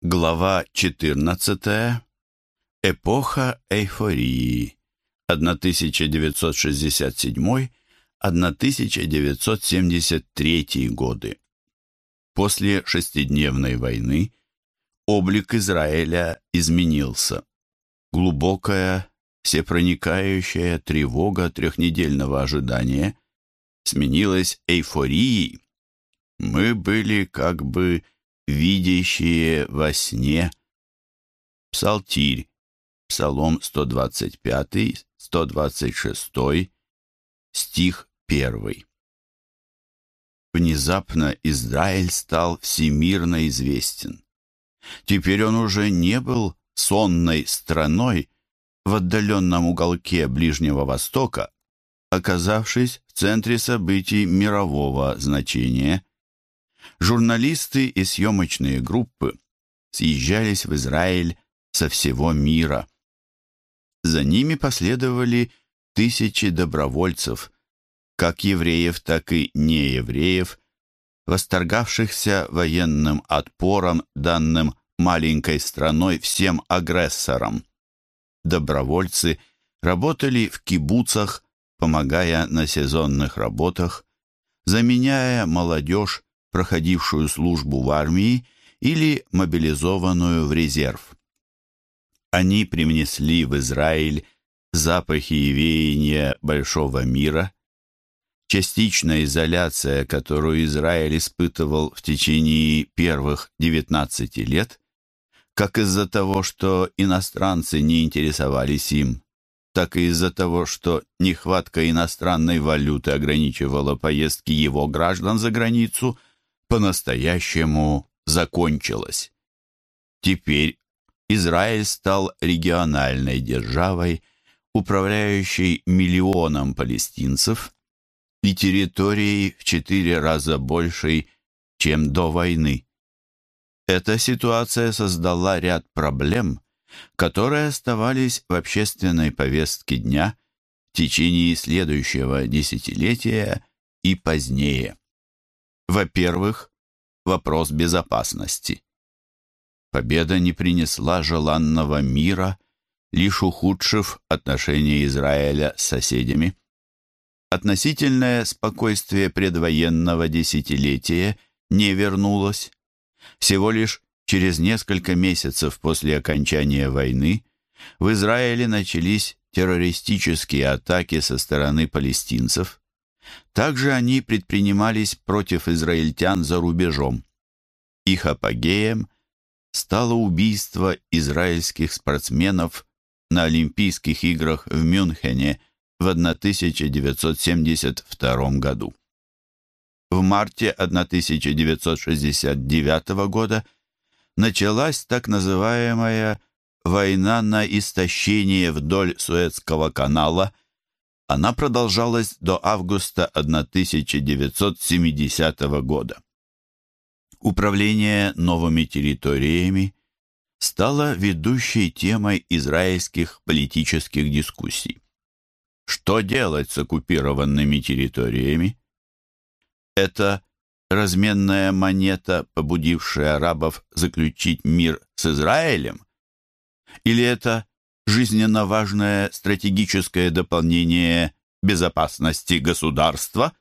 Глава 14. Эпоха эйфории. 1967-1973 годы. После шестидневной войны облик Израиля изменился. Глубокая, всепроникающая тревога трехнедельного ожидания сменилась эйфорией. Мы были как бы видящие во сне. Псалтирь, Псалом 125, 126, стих 1. Внезапно Израиль стал всемирно известен. Теперь он уже не был сонной страной в отдаленном уголке Ближнего Востока, оказавшись в центре событий мирового значения – Журналисты и съемочные группы съезжались в Израиль со всего мира. За ними последовали тысячи добровольцев, как евреев, так и неевреев, восторгавшихся военным отпором, данным маленькой страной всем агрессорам. Добровольцы работали в кибуцах, помогая на сезонных работах, заменяя молодежь проходившую службу в армии или мобилизованную в резерв. Они привнесли в Израиль запахи и веяния большого мира. Частичная изоляция, которую Израиль испытывал в течение первых 19 лет, как из-за того, что иностранцы не интересовались им, так и из-за того, что нехватка иностранной валюты ограничивала поездки его граждан за границу – по-настоящему закончилась. Теперь Израиль стал региональной державой, управляющей миллионом палестинцев и территорией в четыре раза большей, чем до войны. Эта ситуация создала ряд проблем, которые оставались в общественной повестке дня в течение следующего десятилетия и позднее. Во-первых, вопрос безопасности. Победа не принесла желанного мира, лишь ухудшив отношения Израиля с соседями. Относительное спокойствие предвоенного десятилетия не вернулось. Всего лишь через несколько месяцев после окончания войны в Израиле начались террористические атаки со стороны палестинцев. Также они предпринимались против израильтян за рубежом. Их апогеем стало убийство израильских спортсменов на Олимпийских играх в Мюнхене в 1972 году. В марте 1969 года началась так называемая «война на истощение вдоль Суэцкого канала», она продолжалась до августа 1970 года. Управление новыми территориями стало ведущей темой израильских политических дискуссий. Что делать с оккупированными территориями? Это разменная монета, побудившая арабов заключить мир с Израилем? Или это жизненно важное стратегическое дополнение безопасности государства.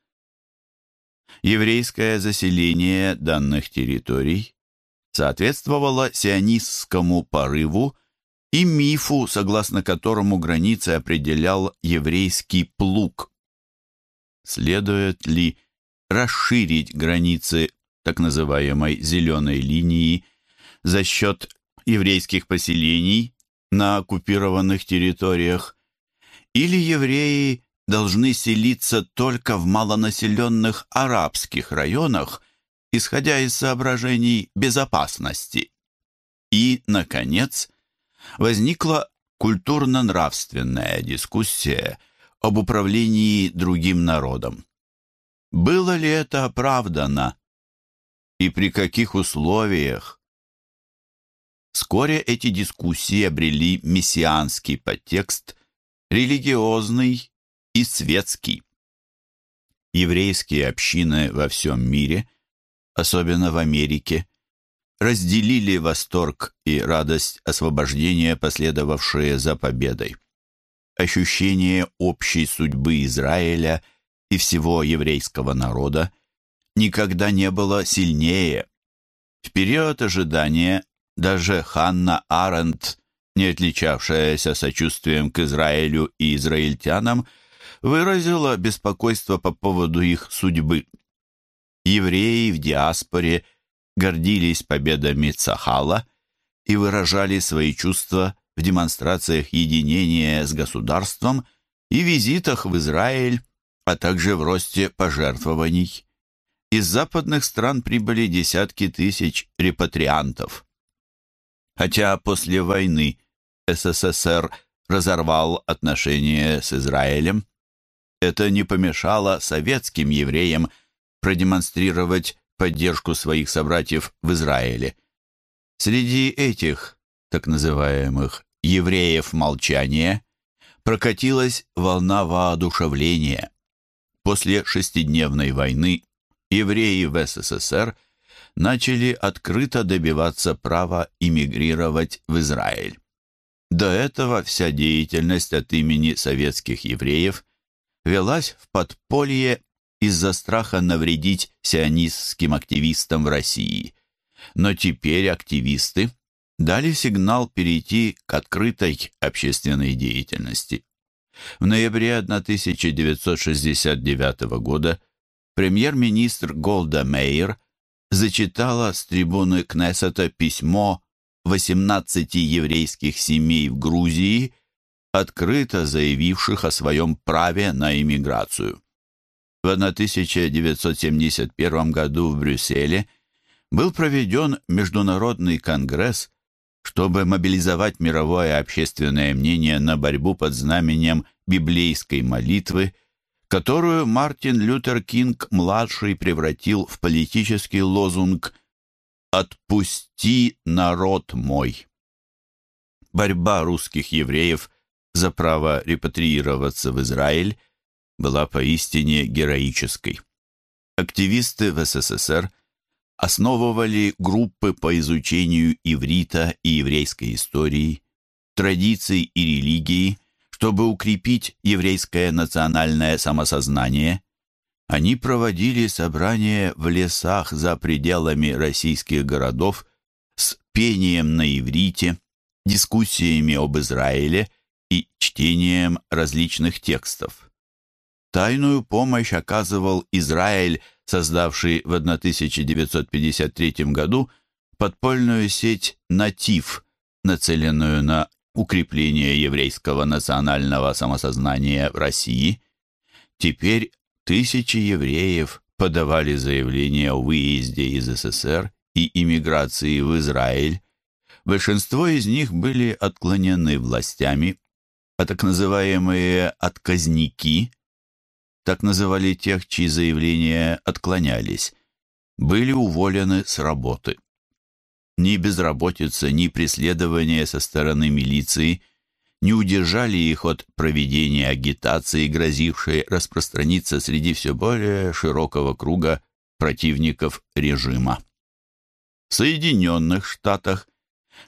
Еврейское заселение данных территорий соответствовало сионистскому порыву и мифу, согласно которому границы определял еврейский плуг. Следует ли расширить границы так называемой «зеленой линии» за счет еврейских поселений на оккупированных территориях, или евреи должны селиться только в малонаселенных арабских районах, исходя из соображений безопасности. И, наконец, возникла культурно-нравственная дискуссия об управлении другим народом. Было ли это оправдано? И при каких условиях? Вскоре эти дискуссии обрели мессианский подтекст, религиозный и светский. Еврейские общины во всем мире, особенно в Америке, разделили восторг и радость освобождения, последовавшие за победой. Ощущение общей судьбы Израиля и всего еврейского народа никогда не было сильнее. В период ожидания даже Ханна Аренд, не отличавшаяся сочувствием к Израилю и израильтянам, выразила беспокойство по поводу их судьбы. Евреи в диаспоре – гордились победами Цахала и выражали свои чувства в демонстрациях единения с государством и визитах в Израиль, а также в росте пожертвований. Из западных стран прибыли десятки тысяч репатриантов. Хотя после войны СССР разорвал отношения с Израилем, это не помешало советским евреям продемонстрировать поддержку своих собратьев в Израиле. Среди этих, так называемых, евреев молчания прокатилась волна воодушевления. После шестидневной войны евреи в СССР начали открыто добиваться права иммигрировать в Израиль. До этого вся деятельность от имени советских евреев велась в подполье из-за страха навредить сионистским активистам в России. Но теперь активисты дали сигнал перейти к открытой общественной деятельности. В ноябре 1969 года премьер-министр Голда Мейер зачитала с трибуны Кнессета письмо 18 еврейских семей в Грузии, открыто заявивших о своем праве на иммиграцию. В 1971 году в Брюсселе был проведен Международный конгресс, чтобы мобилизовать мировое общественное мнение на борьбу под знаменем библейской молитвы, которую Мартин Лютер Кинг-младший превратил в политический лозунг «Отпусти народ мой». Борьба русских евреев за право репатриироваться в Израиль была поистине героической. Активисты в СССР основывали группы по изучению иврита и еврейской истории, традиций и религии, чтобы укрепить еврейское национальное самосознание. Они проводили собрания в лесах за пределами российских городов с пением на иврите, дискуссиями об Израиле и чтением различных текстов. Тайную помощь оказывал Израиль, создавший в 1953 году подпольную сеть «Натив», нацеленную на укрепление еврейского национального самосознания в России. Теперь тысячи евреев подавали заявления о выезде из СССР и иммиграции в Израиль. Большинство из них были отклонены властями, а так называемые «отказники» так называли тех, чьи заявления отклонялись, были уволены с работы. Ни безработица, ни преследование со стороны милиции не удержали их от проведения агитации, грозившей распространиться среди все более широкого круга противников режима. В Соединенных Штатах,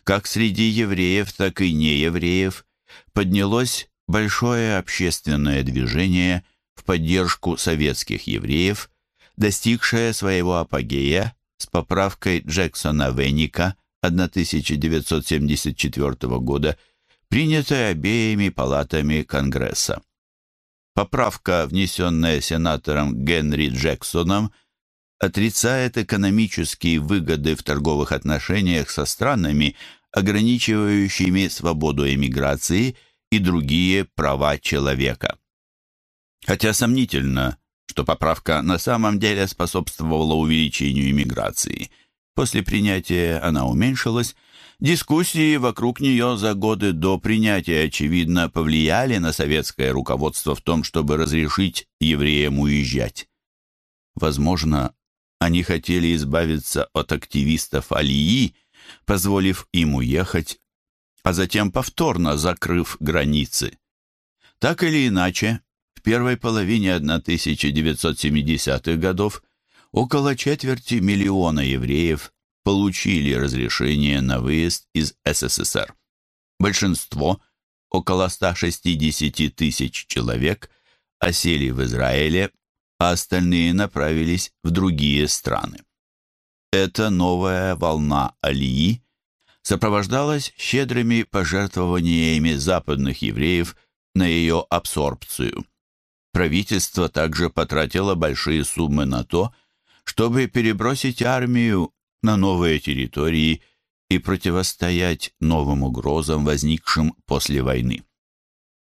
как среди евреев, так и неевреев, поднялось большое общественное движение – в поддержку советских евреев, достигшая своего апогея с поправкой Джексона Веника 1974 года, принятой обеими палатами Конгресса. Поправка, внесенная сенатором Генри Джексоном, отрицает экономические выгоды в торговых отношениях со странами, ограничивающими свободу эмиграции и другие права человека. Хотя сомнительно, что поправка на самом деле способствовала увеличению иммиграции. После принятия она уменьшилась, дискуссии вокруг нее за годы до принятия, очевидно, повлияли на советское руководство в том, чтобы разрешить евреям уезжать. Возможно, они хотели избавиться от активистов Алии, позволив им уехать, а затем повторно закрыв границы. Так или иначе, в первой половине 1970-х годов около четверти миллиона евреев получили разрешение на выезд из СССР. Большинство, около 160 тысяч человек, осели в Израиле, а остальные направились в другие страны. Эта новая волна Алии сопровождалась щедрыми пожертвованиями западных евреев на ее абсорбцию. Правительство также потратило большие суммы на то, чтобы перебросить армию на новые территории и противостоять новым угрозам, возникшим после войны.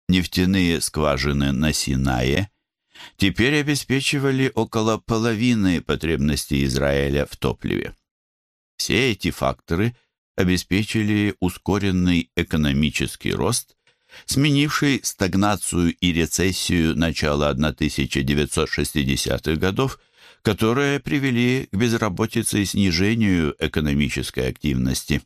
Нефтяные скважины на Синае теперь обеспечивали около половины потребностей Израиля в топливе. Все эти факторы обеспечили ускоренный экономический рост, сменивший стагнацию и рецессию начала 1960-х годов которые привели к безработице и снижению экономической активности.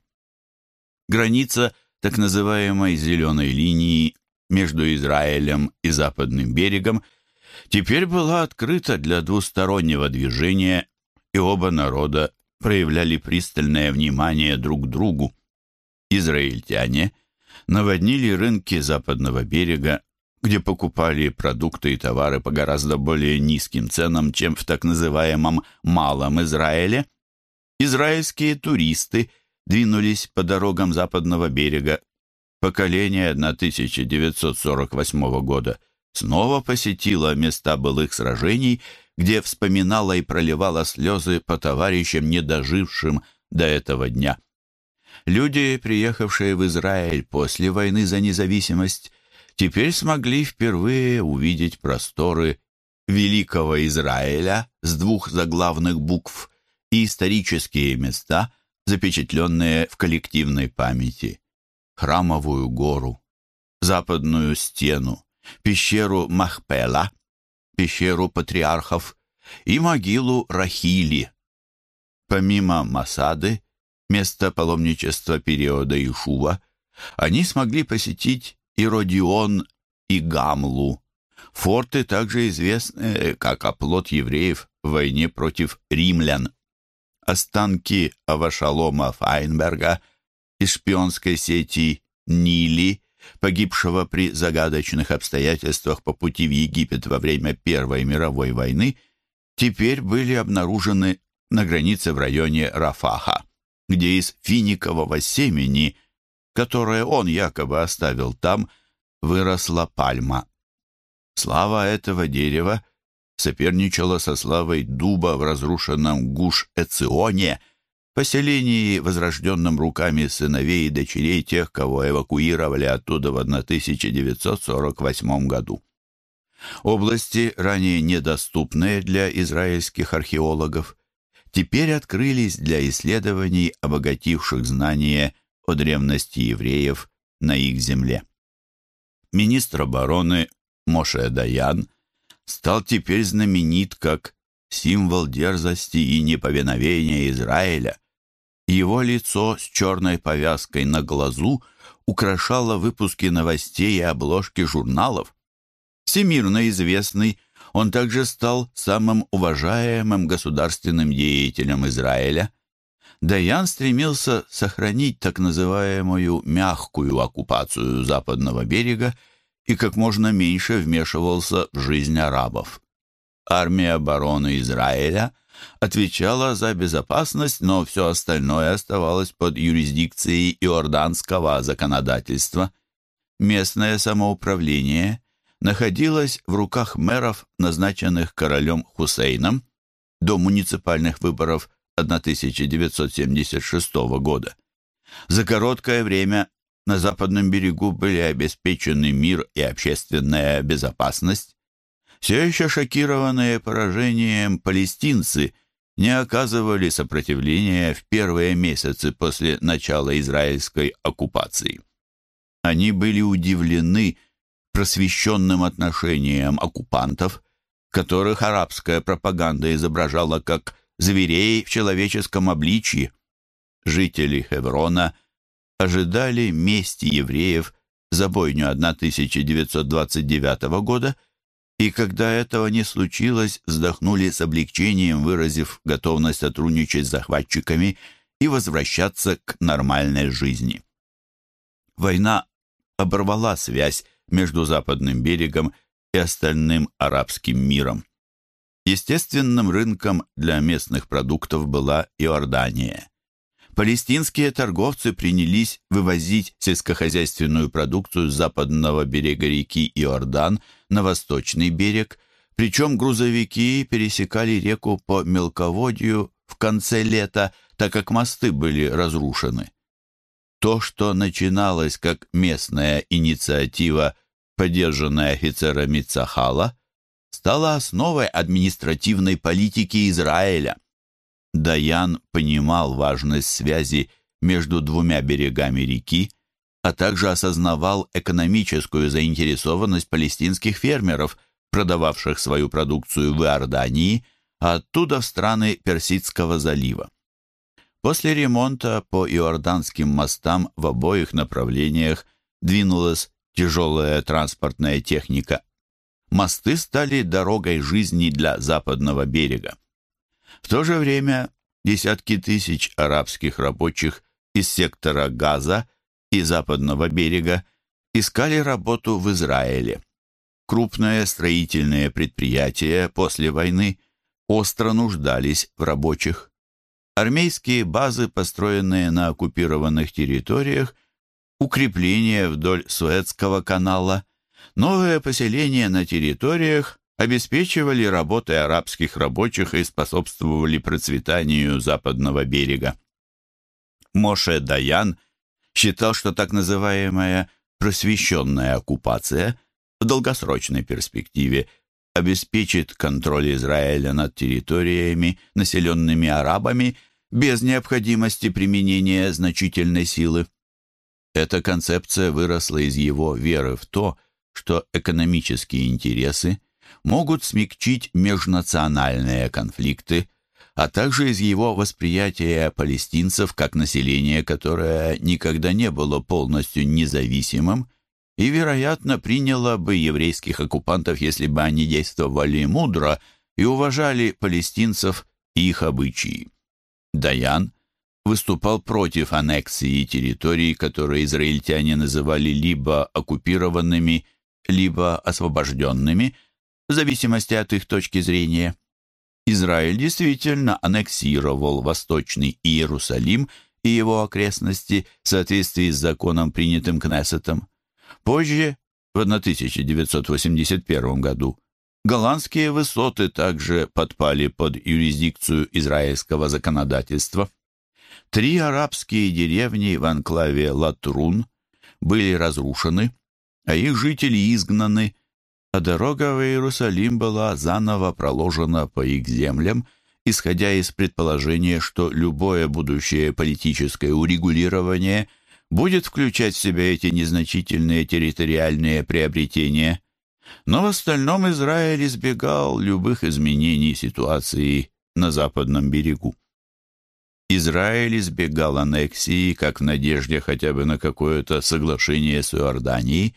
Граница так называемой «зеленой линии» между Израилем и Западным берегом теперь была открыта для двустороннего движения, и оба народа проявляли пристальное внимание друг к другу. Израильтяне наводнили рынки Западного берега где покупали продукты и товары по гораздо более низким ценам, чем в так называемом «малом Израиле». Израильские туристы двинулись по дорогам западного берега. Поколение 1948 года снова посетило места былых сражений, где вспоминала и проливала слезы по товарищам, не дожившим до этого дня. Люди, приехавшие в Израиль после войны за независимость, теперь смогли впервые увидеть просторы Великого Израиля с двух заглавных букв и исторические места, запечатленные в коллективной памяти. Храмовую гору, западную стену, пещеру Махпела, пещеру патриархов и могилу Рахили. Помимо Масады, места паломничества периода Ишува, они смогли посетить и Родион, и Гамлу. Форты также известны как оплот евреев в войне против римлян. Останки Авашалома Файнберга из шпионской сети Нили, погибшего при загадочных обстоятельствах по пути в Египет во время Первой мировой войны, теперь были обнаружены на границе в районе Рафаха, где из финикового семени – которое он якобы оставил там, выросла пальма. Слава этого дерева соперничала со славой дуба в разрушенном Гуш-Эционе, поселении, возрожденном руками сыновей и дочерей тех, кого эвакуировали оттуда в 1948 году. Области, ранее недоступные для израильских археологов, теперь открылись для исследований, обогативших знания о древности евреев на их земле. Министр обороны Моше Даян стал теперь знаменит как символ дерзости и неповиновения Израиля. Его лицо с черной повязкой на глазу украшало выпуски новостей и обложки журналов. Всемирно известный, он также стал самым уважаемым государственным деятелем Израиля – Даян стремился сохранить так называемую мягкую оккупацию западного берега и как можно меньше вмешивался в жизнь арабов. Армия обороны Израиля отвечала за безопасность, но все остальное оставалось под юрисдикцией иорданского законодательства. Местное самоуправление находилось в руках мэров, назначенных королем Хусейном, до муниципальных выборов 1976 года. За короткое время на западном берегу были обеспечены мир и общественная безопасность. Все еще шокированные поражением палестинцы не оказывали сопротивления в первые месяцы после начала израильской оккупации. Они были удивлены просвещенным отношением оккупантов, которых арабская пропаганда изображала как зверей в человеческом обличье. Жители Хеврона ожидали мести евреев за бойню 1929 года, и когда этого не случилось, вздохнули с облегчением, выразив готовность сотрудничать с захватчиками и возвращаться к нормальной жизни. Война оборвала связь между западным берегом и остальным арабским миром. Естественным рынком для местных продуктов была Иордания. Палестинские торговцы принялись вывозить сельскохозяйственную продукцию с западного берега реки Иордан на восточный берег, причем грузовики пересекали реку по мелководью в конце лета, так как мосты были разрушены. То, что начиналось как местная инициатива, поддержанная офицерами Цахала, стало основой административной политики Израиля. Даян понимал важность связи между двумя берегами реки, а также осознавал экономическую заинтересованность палестинских фермеров, продававших свою продукцию в Иордании, а оттуда в страны Персидского залива. После ремонта по иорданским мостам в обоих направлениях двинулась тяжелая транспортная техника. Мосты стали дорогой жизни для западного берега. В то же время десятки тысяч арабских рабочих из сектора Газа и западного берега искали работу в Израиле. Крупные строительные предприятия после войны остро нуждались в рабочих. Армейские базы, построенные на оккупированных территориях, укрепления вдоль Суэцкого канала, новые поселения на территориях обеспечивали работой арабских рабочих и способствовали процветанию западного берега. Моше Даян считал, что так называемая просвещенная оккупация в долгосрочной перспективе обеспечит контроль Израиля над территориями, населенными арабами, без необходимости применения значительной силы. Эта концепция выросла из его веры в то, что экономические интересы могут смягчить межнациональные конфликты, а также из его восприятия палестинцев как населения, которое никогда не было полностью независимым и, вероятно, приняло бы еврейских оккупантов, если бы они действовали мудро и уважали палестинцев и их обычаи. Даян выступал против аннексии территорий, которые израильтяне называли либо оккупированными, либо освобожденными, в зависимости от их точки зрения. Израиль действительно аннексировал Восточный Иерусалим и его окрестности в соответствии с законом, принятым Кнессетом. Позже, в 1981 году, голландские высоты также подпали под юрисдикцию израильского законодательства. Три арабские деревни в анклаве Латрун были разрушены, а их жители изгнаны, а дорога в Иерусалим была заново проложена по их землям, исходя из предположения, что любое будущее политическое урегулирование – будет включать в себя эти незначительные территориальные приобретения. Но в остальном Израиль избегал любых изменений ситуации на западном берегу. Израиль избегал аннексии как в надежде хотя бы на какое-то соглашение с Иорданией,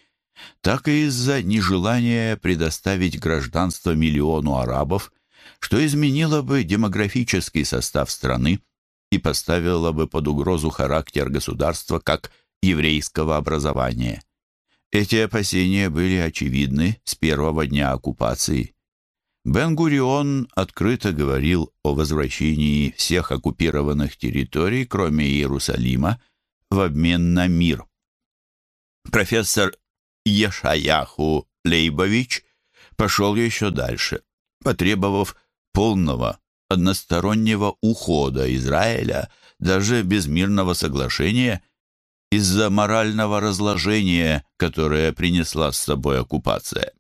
так и из-за нежелания предоставить гражданство миллиону арабов, что изменило бы демографический состав страны и поставила бы под угрозу характер государства как еврейского образования. Эти опасения были очевидны с первого дня оккупации. Бен-Гурион открыто говорил о возвращении всех оккупированных территорий, кроме Иерусалима, в обмен на мир. Профессор Ешаяху Лейбович пошел еще дальше, потребовав полного одностороннего ухода Израиля, даже без мирного соглашения, из-за морального разложения, которое принесла с собой оккупация.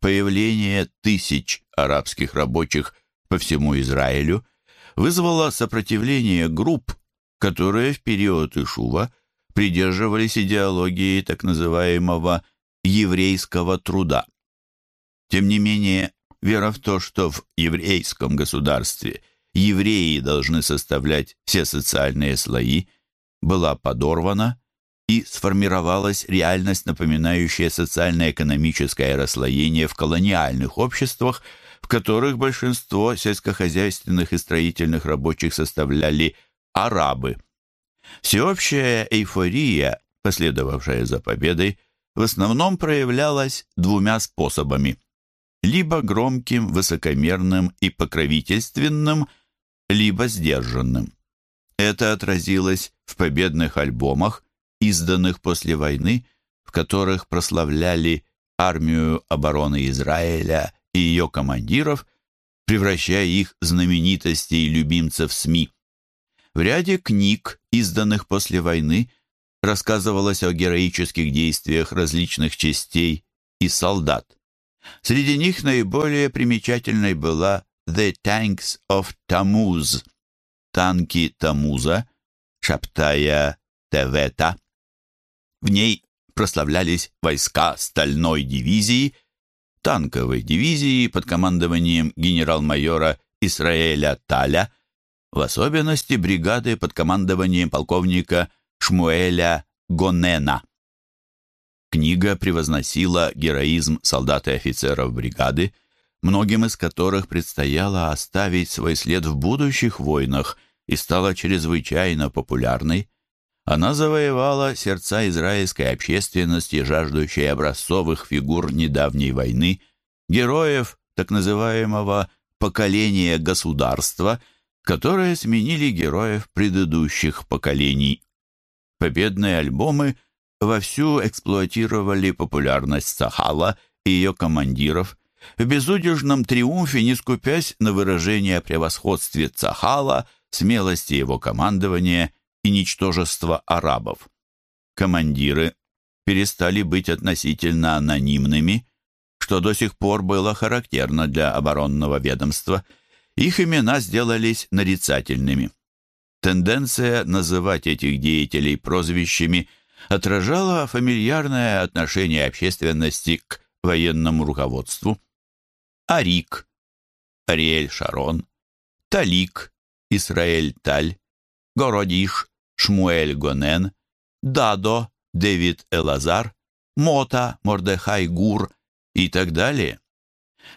Появление тысяч арабских рабочих по всему Израилю вызвало сопротивление групп, которые в период Ишува придерживались идеологии так называемого еврейского труда. Тем не менее, Вера в то, что в еврейском государстве евреи должны составлять все социальные слои, была подорвана, и сформировалась реальность, напоминающая социально-экономическое расслоение в колониальных обществах, в которых большинство сельскохозяйственных и строительных рабочих составляли арабы. Всеобщая эйфория, последовавшая за победой, в основном проявлялась двумя способами. Либо громким, высокомерным и покровительственным, либо сдержанным. Это отразилось в победных альбомах, изданных после войны, в которых прославляли армию обороны Израиля и ее командиров, превращая их в знаменитостей и любимцев СМИ. В ряде книг, изданных после войны, рассказывалось о героических действиях различных частей и солдат. Среди них наиболее примечательной была «The Tanks of Tammuz» — «Танки Тамуза», «Шаптая Тевета». В ней прославлялись войска Стальной дивизии, танковой дивизии под командованием генерал-майора Исраэля Таля, в особенности бригады под командованием полковника Шмуэля Гонена. Книга превозносила героизм солдат и офицеров бригады, многим из которых предстояло оставить свой след в будущих войнах и стала чрезвычайно популярной. Она завоевала сердца израильской общественности, жаждущей образцовых фигур недавней войны, героев так называемого «поколения государства», которые сменили героев предыдущих поколений. Победные альбомы вовсю эксплуатировали популярность Сахала и ее командиров, в безудержном триумфе не скупясь на выражение превосходстве Цахала, смелости его командования и ничтожества арабов. Командиры перестали быть относительно анонимными, что до сих пор было характерно для оборонного ведомства. Их имена сделались нарицательными. Тенденция называть этих деятелей прозвищами отражала фамильярное отношение общественности к военному руководству. Арик, Ариэль Шарон, Талик, Исраэль Таль, Городиш, Шмуэль Гонен, Дадо, Дэвид Элазар, Мота, Мордехай Гур и так далее.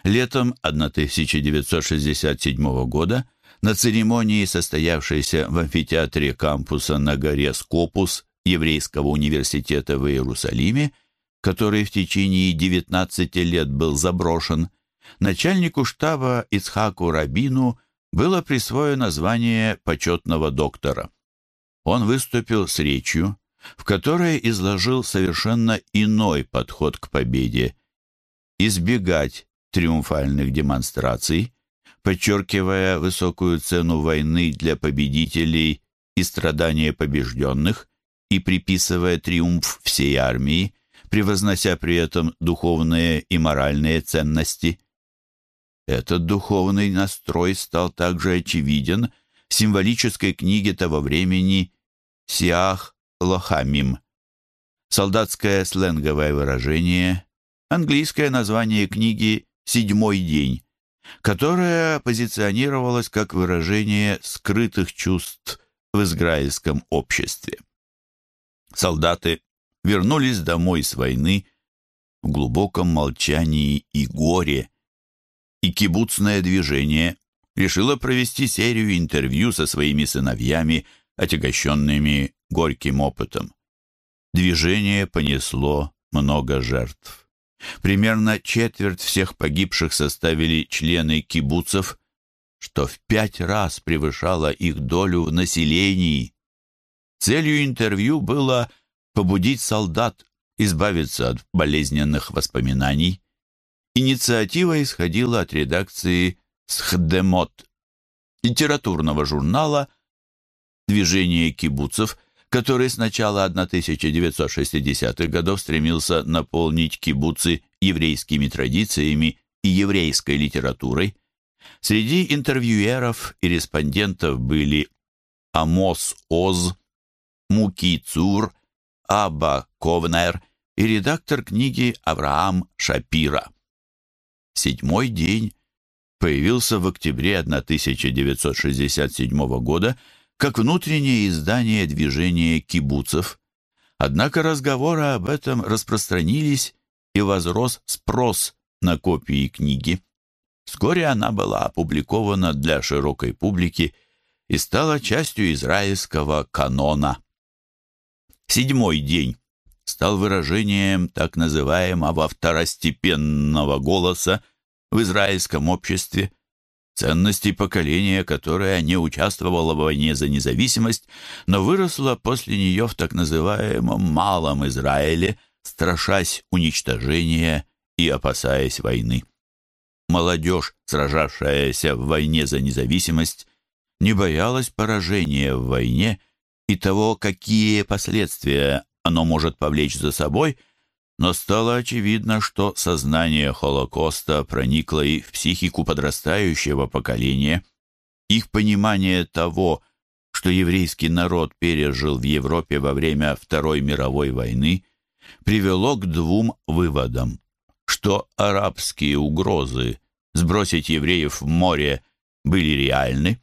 Летом 1967 года на церемонии, состоявшейся в амфитеатре кампуса на горе Скопус Еврейского университета в Иерусалиме, который в течение 19 лет был заброшен, начальнику штаба Ицхаку Рабину было присвоено звание почетного доктора. Он выступил с речью, в которой изложил совершенно иной подход к победе. Избегать триумфальных демонстраций, подчеркивая высокую цену войны для победителей и страдания побежденных, и приписывая триумф всей армии, превознося при этом духовные и моральные ценности. Этот духовный настрой стал также очевиден в символической книге того времени «Сиах Лохамим». Солдатское сленговое выражение, английское название книги «Седьмой день», которое позиционировалось как выражение скрытых чувств в израильском обществе. Солдаты вернулись домой с войны в глубоком молчании и горе, и кибуцное движение решило провести серию интервью со своими сыновьями, отягощенными горьким опытом. Движение понесло много жертв. Примерно четверть всех погибших составили члены кибуцев, что в пять раз превышало их долю в населении. Целью интервью было побудить солдат избавиться от болезненных воспоминаний. Инициатива исходила от редакции «Схдемот» литературного журнала «Движение кибуцев», который с начала 1960-х годов стремился наполнить кибуцы еврейскими традициями и еврейской литературой. Среди интервьюеров и респондентов были Амос Оз, Муки Цур, Абба Ковнер и редактор книги Авраам Шапира. Седьмой день появился в октябре 1967 года как внутреннее издание движения кибуцев. Однако разговоры об этом распространились и возрос спрос на копии книги. Вскоре она была опубликована для широкой публики и стала частью израильского канона. Седьмой день стал выражением так называемого второстепенного голоса в израильском обществе, ценностей поколения, которое не участвовало в войне за независимость, но выросло после нее в так называемом «малом Израиле», страшась уничтожения и опасаясь войны. Молодежь, сражавшаяся в войне за независимость, не боялась поражения в войне и того, какие последствия оно может повлечь за собой, но стало очевидно, что сознание Холокоста проникло и в психику подрастающего поколения. Их понимание того, что еврейский народ пережил в Европе во время Второй мировой войны, привело к двум выводам, что арабские угрозы сбросить евреев в море были реальны,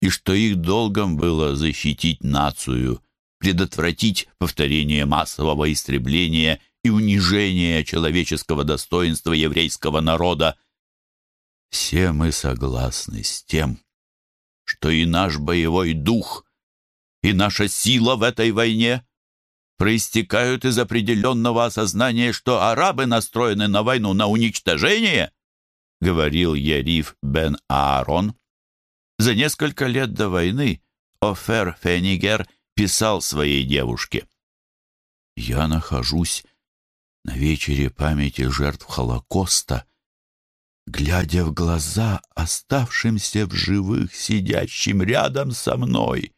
и что их долгом было защитить нацию, предотвратить повторение массового истребления и унижения человеческого достоинства еврейского народа. Все мы согласны с тем, что и наш боевой дух, и наша сила в этой войне проистекают из определенного осознания, что арабы настроены на войну на уничтожение, говорил Яриф бен Аарон. За несколько лет до войны Офер Фенигер писал своей девушке. «Я нахожусь на вечере памяти жертв Холокоста, глядя в глаза оставшимся в живых, сидящим рядом со мной.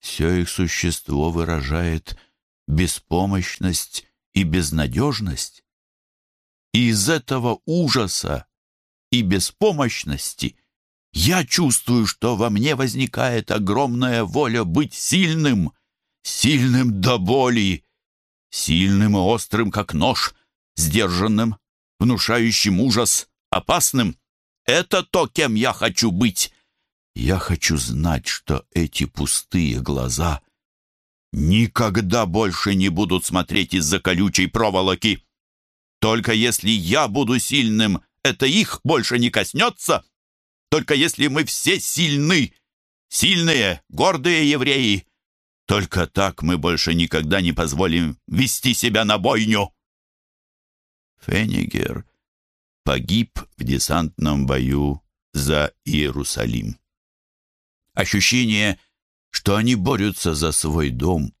Все их существо выражает беспомощность и безнадежность. И из этого ужаса и беспомощности я чувствую, что во мне возникает огромная воля быть сильным, сильным до боли, сильным и острым, как нож, сдержанным, внушающим ужас, опасным. Это то, кем я хочу быть. Я хочу знать, что эти пустые глаза никогда больше не будут смотреть из-за колючей проволоки. Только если я буду сильным, это их больше не коснется. Только если мы все сильны, сильные, гордые евреи, только так мы больше никогда не позволим вести себя на бойню. Фенигер погиб в десантном бою за Иерусалим. Ощущение, что они борются за свой дом,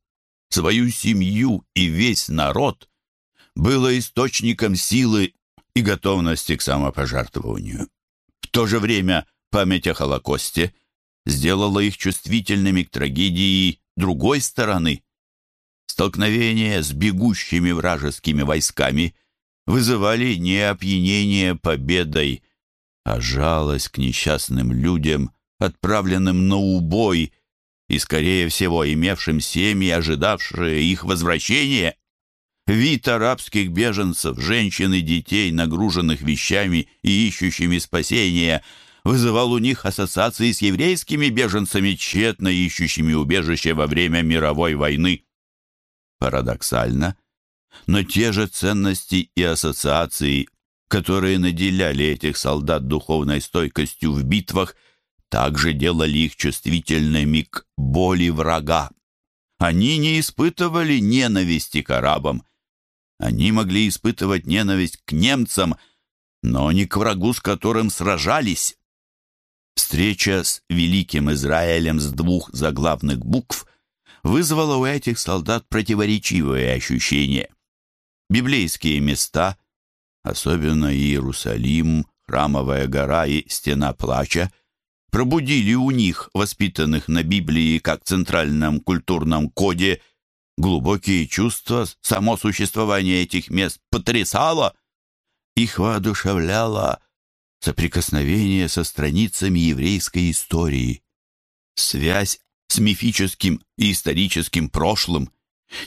свою семью и весь народ, было источником силы и готовности к самопожертвованию. В то же время память о Холокосте сделала их чувствительными к трагедии другой стороны. Столкновения с бегущими вражескими войсками вызывали не опьянение победой, а жалость к несчастным людям, отправленным на убой и, скорее всего, имевшим семьи, ожидавшие их возвращения. Вид арабских беженцев, женщин и детей, нагруженных вещами и ищущими спасения, вызывал у них ассоциации с еврейскими беженцами, тщетно ищущими убежище во время мировой войны. Парадоксально, но те же ценности и ассоциации, которые наделяли этих солдат духовной стойкостью в битвах, также делали их чувствительными к боли врага. Они не испытывали ненависти к арабам, они могли испытывать ненависть к немцам, но не к врагу, с которым сражались. Встреча с великим Израилем с двух заглавных букв вызвала у этих солдат противоречивые ощущения. Библейские места, особенно Иерусалим, Храмовая гора и Стена плача, пробудили у них, воспитанных на Библии как центральном культурном коде, глубокие чувства, само существование этих мест потрясало, их воодушевляло соприкосновение со страницами еврейской истории, связь с мифическим и историческим прошлым.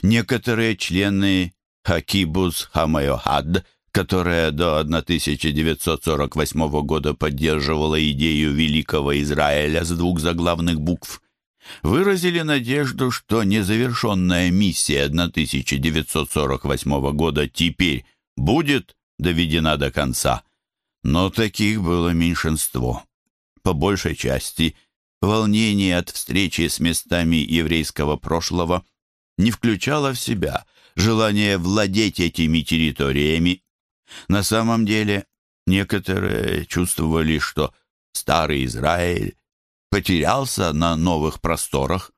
Некоторые члены Хакибус Хамайохад, которая до 1948 года поддерживала идею Великого Израиля с двух заглавных букв, выразили надежду, что незавершенная миссия 1948 года теперь будет доведена до конца. Но таких было меньшинство. По большей части волнение от встречи с местами еврейского прошлого не включало в себя желание владеть этими территориями. На самом деле, некоторые чувствовали, что старый Израиль потерялся на новых просторах.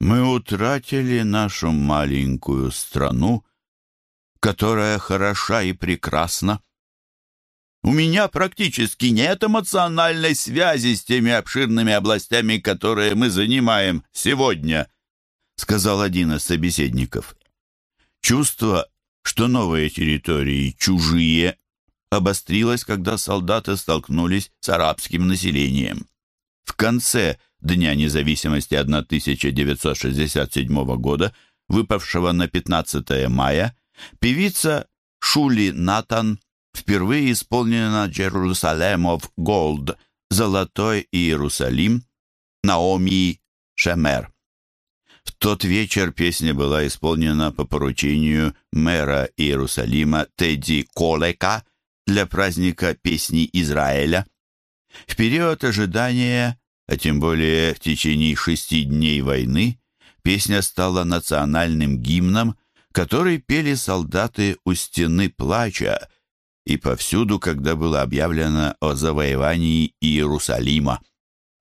Мы утратили нашу маленькую страну, которая хороша и прекрасна. У меня практически нет эмоциональной связи с теми обширными областями, которые мы занимаем сегодня, сказал один из собеседников. Чувство, что новые территории чужие, обострилось, когда солдаты столкнулись с арабским населением. В конце Дня независимости 1967 года, выпавшего на 15 мая, певица Шули Натан впервые исполнена «Jerusalem of Gold» «Золотой Иерусалим» Наоми Шемер. В тот вечер песня была исполнена по поручению мэра Иерусалима Тедди Колека для праздника песни Израиля. В период ожидания, а тем более в течение шести дней войны, песня стала национальным гимном, который пели солдаты у стены плача и повсюду, когда было объявлено о завоевании Иерусалима.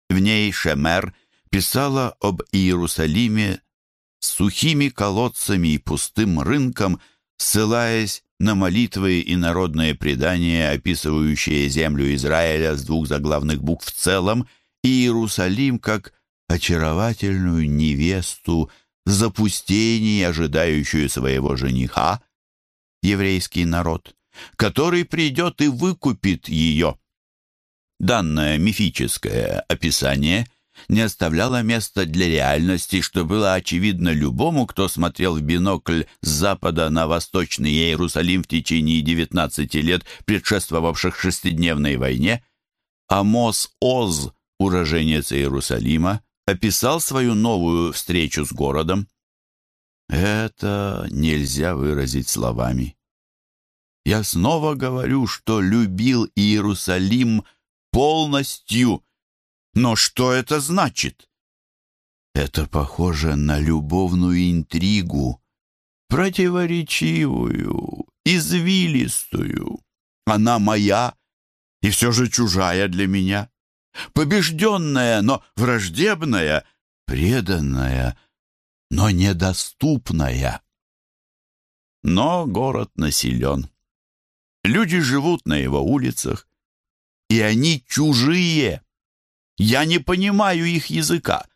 В ней Шемер писала об Иерусалиме с сухими колодцами и пустым рынком, ссылаясь на молитвы и народные предания, описывающие землю Израиля с двух заглавных букв в целом, и Иерусалим как очаровательную невесту в запустении, ожидающую своего жениха, еврейский народ который придет и выкупит ее. Данное мифическое описание не оставляло места для реальности, что было очевидно любому, кто смотрел в бинокль с запада на восточный Иерусалим в течение 19 лет, предшествовавших шестидневной войне. Амос Оз, уроженец Иерусалима, описал свою новую встречу с городом. Это нельзя выразить словами. Я снова говорю, что любил Иерусалим полностью. Но что это значит? Это похоже на любовную интригу, противоречивую, извилистую. Она моя и все же чужая для меня, побежденная, но враждебная, преданная, но недоступная. Но город населен. Люди живут на его улицах, и они чужие. Я не понимаю их языка.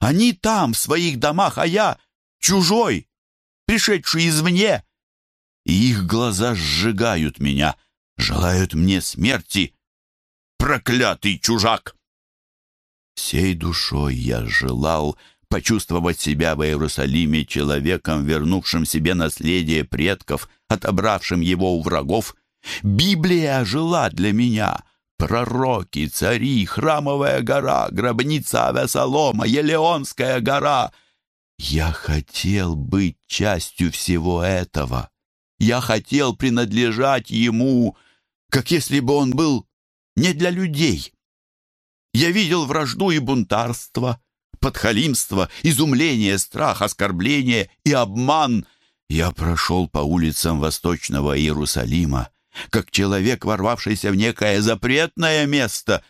Они там, в своих домах, а я чужой, пришедший извне. И их глаза сжигают меня, желают мне смерти. Проклятый чужак! Всей душой я желал почувствовать себя в Иерусалиме человеком, вернувшим себе наследие предков, отобравшим его у врагов. Библия жила для меня. Пророки, цари, храмовая гора, гробница Авесолома, Елеонская гора. Я хотел быть частью всего этого. Я хотел принадлежать ему, как если бы он был не для людей. Я видел вражду и бунтарство, подхалимство, изумление, страх, оскорбление и обман. Я прошел по улицам Восточного Иерусалима, как человек, ворвавшийся в некое запретное место.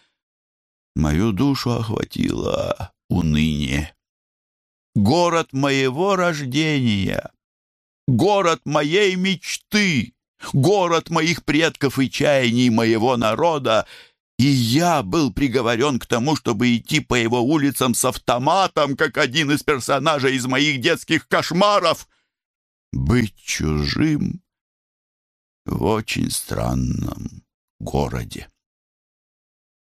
Мою душу охватило уныние. Город моего рождения, город моей мечты, город моих предков и чаяний моего народа — и я был приговорен к тому, чтобы идти по его улицам с автоматом, как один из персонажей из моих детских кошмаров. Быть чужим в очень странном городе.